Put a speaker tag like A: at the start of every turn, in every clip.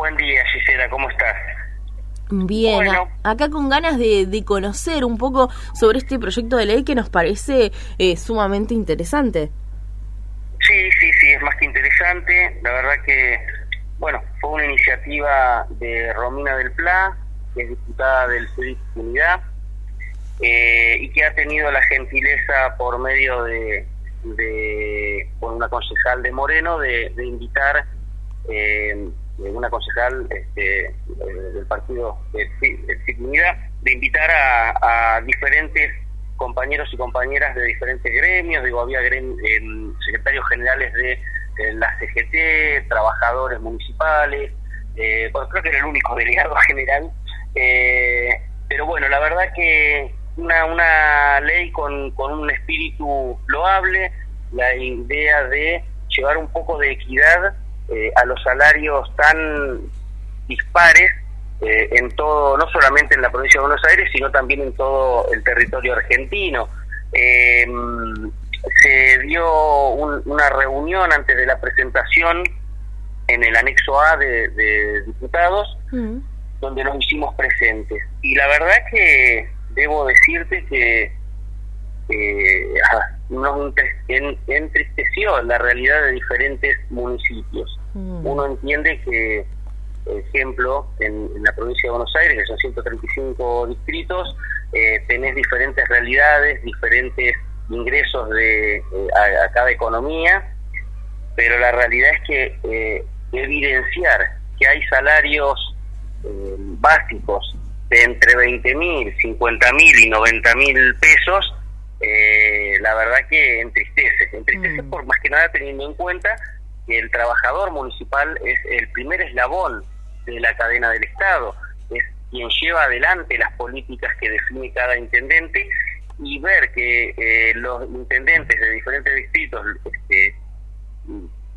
A: Buen día, Gisela, ¿cómo estás?
B: Bien, acá con ganas de, conocer un poco sobre este proyecto de ley que nos parece eh, sumamente interesante.
A: Sí, sí, sí, es más que interesante. La verdad que, bueno, fue una iniciativa de Romina del Pla, que es diputada del CEDIC Unidad, eh, y que ha tenido la gentileza por medio de, de con una concejal de Moreno, de, invitar eh, una concejal este, eh, del partido del Unidad, de invitar a, diferentes compañeros y compañeras de diferentes gremios, digo, había secretarios generales de la CGT, trabajadores municipales, eh, creo que era el único delegado general, eh, pero bueno, la verdad que una, una ley con, con un espíritu loable, la idea de llevar un poco de equidad eh, a los salarios tan dispares eh, en todo, no solamente en la provincia de Buenos Aires, sino también en todo el territorio argentino. Em, se dio una reunión antes de la presentación en el anexo A de, diputados, mm. donde nos hicimos presentes. Y la verdad que debo decirte que nos entristeció la realidad de diferentes municipios. Mm. Uno entiende que, por ejemplo, en, la provincia de Buenos Aires, que son 135 distritos, eh, tenés diferentes realidades, diferentes ingresos de eh, a, cada economía, pero la realidad es que eh, evidenciar que hay salarios básicos de entre 20 mil, 50 mil y 90 mil pesos, la verdad que entristece, entristece mm. por más que nada teniendo en cuenta el trabajador municipal es el primer eslabón de la cadena del Estado, es quien lleva adelante las políticas que define cada intendente y ver que eh, los intendentes de diferentes distritos este,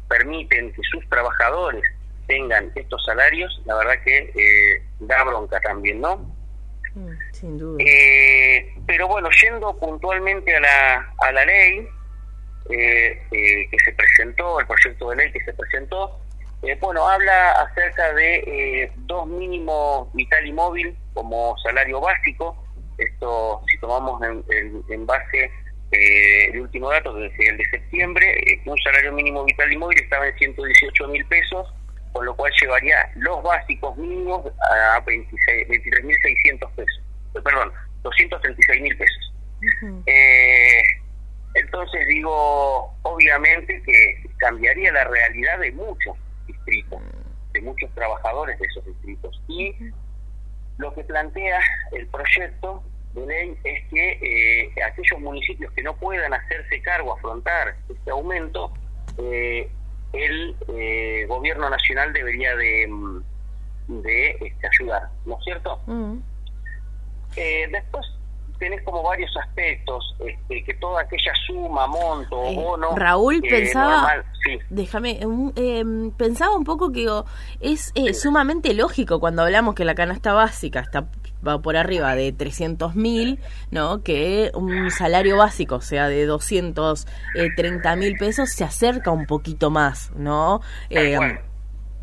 A: permiten que sus trabajadores tengan estos salarios, la verdad que eh, da bronca también, ¿no?
B: Mm, sin duda.
A: Eh, pero bueno, yendo puntualmente a la, a la ley, eh, eh, que se presentó, el proyecto de ley que se presentó, eh, bueno, habla acerca de dos mínimos vital y móvil como salario básico. Esto, si tomamos en, base el último dato, es el de septiembre, un salario mínimo vital y móvil estaba en 118 mil pesos, con lo cual llevaría los básicos mínimos a 23.600 pesos. perdón, 236 mil pesos. Entonces digo, obviamente que cambiaría la realidad de muchos distritos, de muchos trabajadores de esos distritos. Y lo que plantea el proyecto de ley es que eh, aquellos municipios que no puedan hacerse cargo, afrontar este aumento, eh, el eh, gobierno nacional debería de, mm, de este, ayudar, ¿no es cierto? Mm. después tenés como varios aspectos, este, que toda aquella suma, monto o bono...
B: Raúl pensaba, déjame, em, pensaba un poco que es eh, sumamente lógico cuando hablamos que la canasta básica está va por arriba de 300 mil, ¿no? Que un salario básico, o sea, de 230 eh, mil pesos, se acerca un poquito más, ¿no? Eh,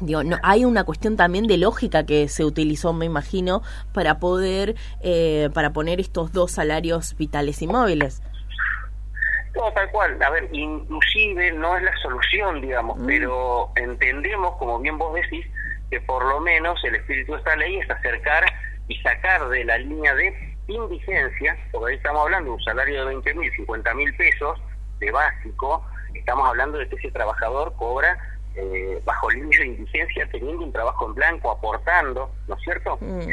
B: Digo, no, hay una cuestión también de lógica que se utilizó, me imagino, para poder, eh, para poner estos dos salarios vitales y móviles.
A: No, tal cual. A ver, inclusive no es la solución, digamos, mm. pero entendemos, como bien vos decís, que por lo menos el espíritu de esta ley es acercar y sacar de la línea de indigencia, porque ahí estamos hablando de un salario de 20 mil, 50 mil pesos de básico, estamos hablando de que ese trabajador cobra eh, bajo líneas de indigencia, teniendo un trabajo en blanco, aportando, ¿no es cierto? Mm.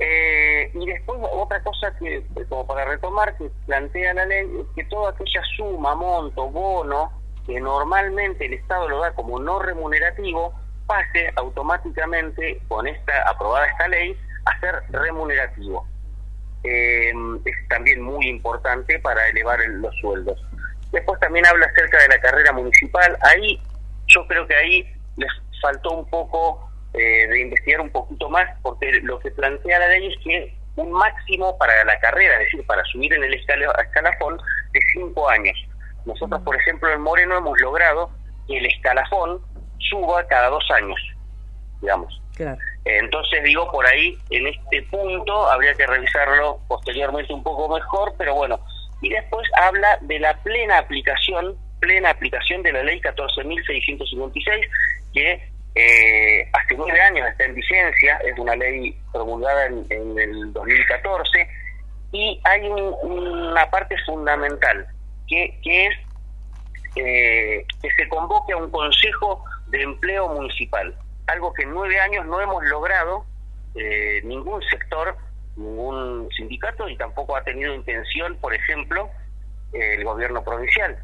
A: Eh, y después otra cosa que, eh, como para retomar, que plantea la ley, es que toda aquella suma, monto, bono, que normalmente el Estado lo da como no remunerativo, pase automáticamente, con esta aprobada esta ley, a ser remunerativo. es también muy importante para elevar los sueldos. Después también habla acerca de la carrera municipal. Ahí yo creo que ahí les faltó un poco eh, de investigar un poquito más, porque lo que plantea la ley es que un máximo para la carrera, es decir, para subir en el escalafón, de cinco años. Nosotros, por ejemplo, en Moreno hemos logrado que el escalafón suba cada dos años, digamos. digamos. Entonces digo, por ahí, en este punto, habría que revisarlo posteriormente un poco mejor, pero bueno. Y después habla de la plena aplicación, plena aplicación de la ley 14.656, que eh, hace nueve años está en vigencia, es una ley promulgada en, el 2014, y hay una parte fundamental, que, que es eh, que se convoque a un consejo de empleo municipal, algo que en nueve años no hemos logrado eh, ningún sector, ningún sindicato y tampoco ha tenido intención, por ejemplo, el gobierno provincial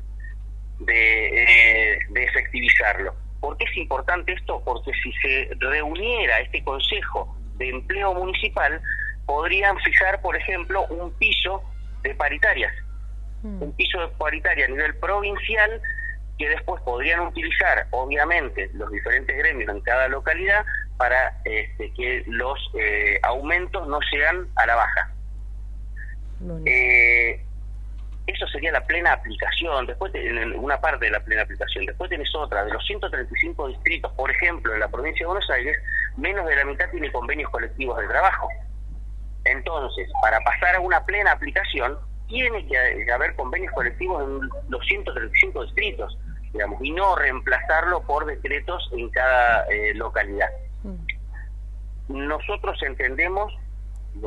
A: de, de efectivizarlo. ¿Por qué es importante esto? Porque si se reuniera este Consejo de Empleo Municipal, podrían fijar, por ejemplo, un piso de paritarias, mm. un piso de paritaria a nivel provincial que después podrían utilizar, obviamente, los diferentes gremios en cada localidad para este, que los eh, aumentos no sean a la baja. Eh, eso sería la plena aplicación, después una parte de la plena aplicación, después tenés otra, de los 135 distritos, por ejemplo, en la provincia de Buenos Aires, menos de la mitad tiene convenios colectivos de trabajo. Entonces, para pasar a una plena aplicación, tiene que haber convenios colectivos en los 135 distritos, digamos, y no reemplazarlo por decretos en cada eh, localidad. Mm. Nosotros entendemos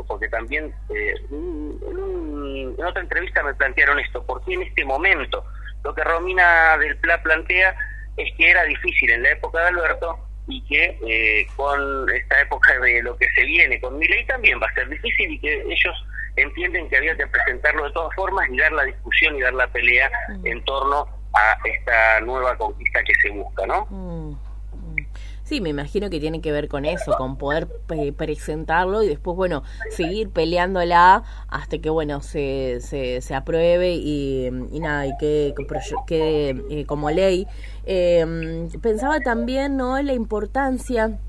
A: porque también eh, en, otra entrevista me plantearon esto, porque en este momento lo que Romina del Pla plantea es que era difícil en la época de Alberto y que eh, con esta época de lo que se viene con mi ley también va a ser difícil y que ellos entienden que había que presentarlo de todas formas y dar la discusión y dar la pelea mm. en torno a esta nueva conquista que se busca, ¿no? Mm.
B: Sí, me imagino que tiene que ver con eso, con poder eh, presentarlo y después, bueno, seguir peleándola hasta que, bueno, se, se, se apruebe y, nada, y que, que eh, como ley. Eh, pensaba también, ¿no?, en la importancia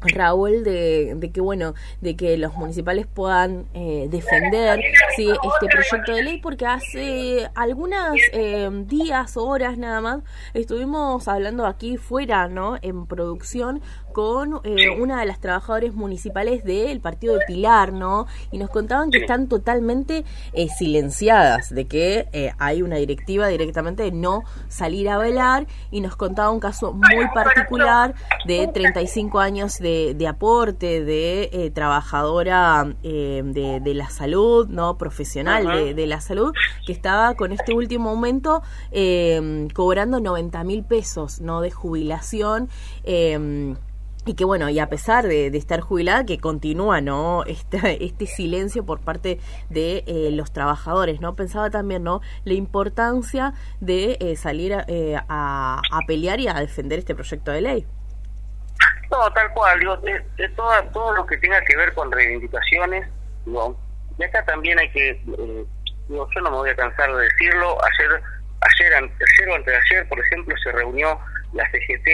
B: Raúl de, de, que bueno de que los municipales puedan eh, defender ¿sí? este proyecto de ley porque hace algunas eh, días horas nada más estuvimos hablando aquí fuera no en producción con eh, una de las trabajadoras municipales del partido de Pilar, ¿no? Y nos contaban que están totalmente eh, silenciadas, de que eh, hay una directiva directamente de no salir a velar y nos contaba un caso muy particular de 35 años de, de aporte de trabajadora de, de, la salud, ¿no? Profesional de, de, la salud, que estaba con este último aumento cobrando 90 mil pesos, ¿no? De jubilación y que bueno, y a pesar de, estar jubilada, que continúa, ¿no? Este, este silencio por parte de eh, los trabajadores, ¿no? Pensaba también, ¿no? La importancia de eh, salir eh, a, pelear y a defender este proyecto de ley.
A: No, tal cual, digo, de, todo, todo lo que tenga que ver con reivindicaciones, digo, y acá también hay que, digo, yo no me voy a cansar de decirlo, ayer, ayer, ayer o antes de ayer, por ejemplo, se reunió la CGT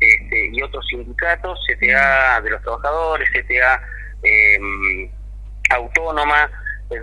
A: este, y otros sindicatos, CTA de los trabajadores, CTA em, autónoma,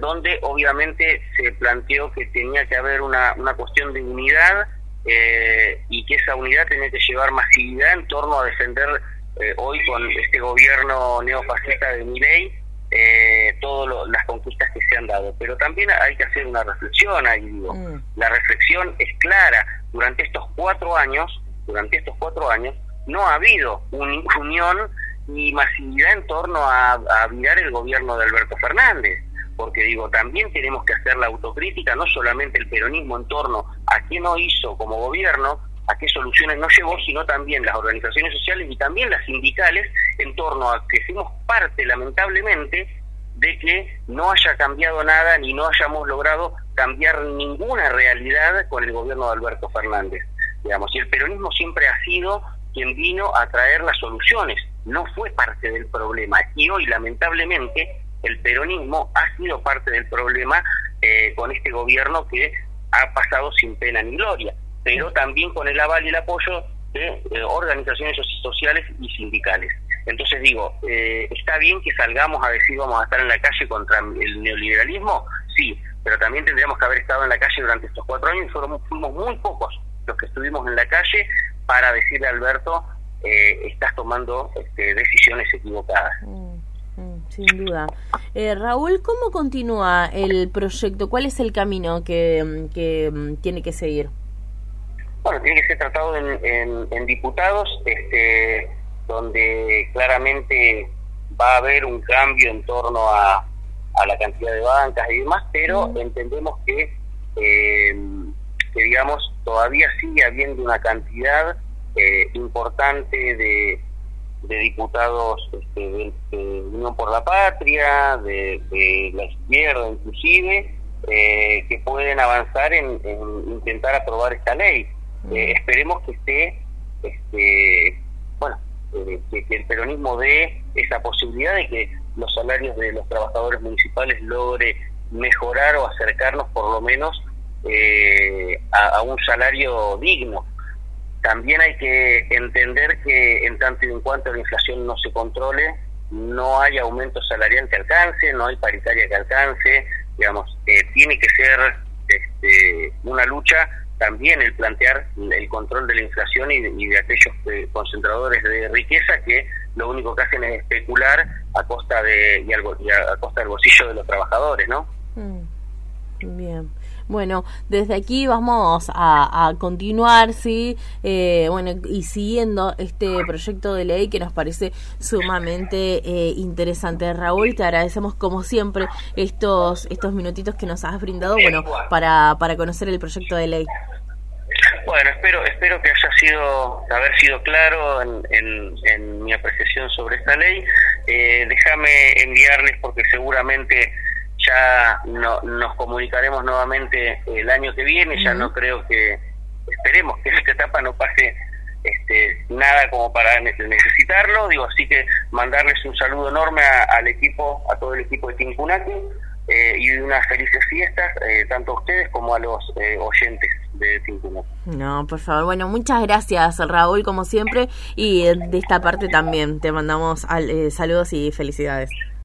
A: donde obviamente se planteó que tenía que haber una, una cuestión de unidad eh, y que esa unidad tenía que llevar masividad en torno a defender eh, hoy con este gobierno neofascista de Miley eh, todas las conquistas que se han dado. Pero también hay que hacer una reflexión ahí, digo. Mm. La reflexión es clara. Durante estos cuatro años, durante estos cuatro años, no ha habido una unión ni masividad en torno a, a mirar el gobierno de Alberto Fernández porque digo, también tenemos que hacer la autocrítica, no solamente el peronismo en torno a qué no hizo como gobierno, a qué soluciones no llevó, sino también las organizaciones sociales y también las sindicales en torno a que fuimos parte, lamentablemente, de que no haya cambiado nada ni no hayamos logrado cambiar ninguna realidad con el gobierno de Alberto Fernández digamos, y el peronismo siempre ha sido quien vino a traer las soluciones, no fue parte del problema. Y hoy, lamentablemente, el peronismo ha sido parte del problema eh, con este gobierno que ha pasado sin pena ni gloria, pero también con el aval y el apoyo de organizaciones sociales y sindicales. Entonces digo, eh, ¿está bien que salgamos a decir vamos a estar en la calle contra el neoliberalismo? Sí, pero también tendríamos que haber estado en la calle durante estos cuatro años y fuimos muy pocos los que estuvimos en la calle para decirle a Alberto eh, estás tomando este, decisiones equivocadas. Mm,
B: mm, sin duda. Eh, Raúl, ¿cómo continúa el proyecto? ¿Cuál es el camino que, que tiene que seguir?
A: Bueno, tiene que ser tratado en, en, diputados, este, donde claramente va a haber un cambio en torno a, a la cantidad de bancas y demás, pero entendemos que, eh, que, digamos, todavía sigue habiendo una cantidad eh, importante de, de diputados este, de, Unión por la Patria, de, la izquierda inclusive, eh, que pueden avanzar en, intentar aprobar esta ley. Esperemos que esté, este, bueno, que, que el peronismo dé esa posibilidad de que los salarios de los trabajadores municipales logre mejorar o acercarnos por lo menos eh, a, un salario digno. También hay que entender que en tanto y en cuanto la inflación no se controle, no hay aumento salarial que alcance, no hay paritaria que alcance, digamos, eh, tiene que ser este, una lucha también el plantear el control de la inflación y de, aquellos eh, concentradores de riqueza que lo único que hacen es especular a costa de y, a, costa del bolsillo de los trabajadores, ¿no? Mm.
B: Bien. Bueno, desde aquí vamos a, continuar, sí, eh, bueno, y siguiendo este proyecto de ley que nos parece sumamente eh, interesante. Raúl, te agradecemos como siempre estos estos minutitos que nos has brindado, bueno, para, para conocer el proyecto de ley.
A: Bueno, espero espero que haya sido haber sido claro en, en, mi apreciación sobre esta ley. Eh, déjame enviarles porque seguramente ya no, nos comunicaremos nuevamente el año que viene. Ya no creo que esperemos que en esta etapa no pase este, nada como para necesitarlo. Digo, así que mandarles un saludo enorme al equipo, a todo el equipo de Tincunaque eh, y unas felices fiestas, eh, tanto a ustedes como a los eh, oyentes de.
B: No, por favor. Bueno, muchas gracias, Raúl, como siempre. Y de esta parte también te mandamos saludos y felicidades.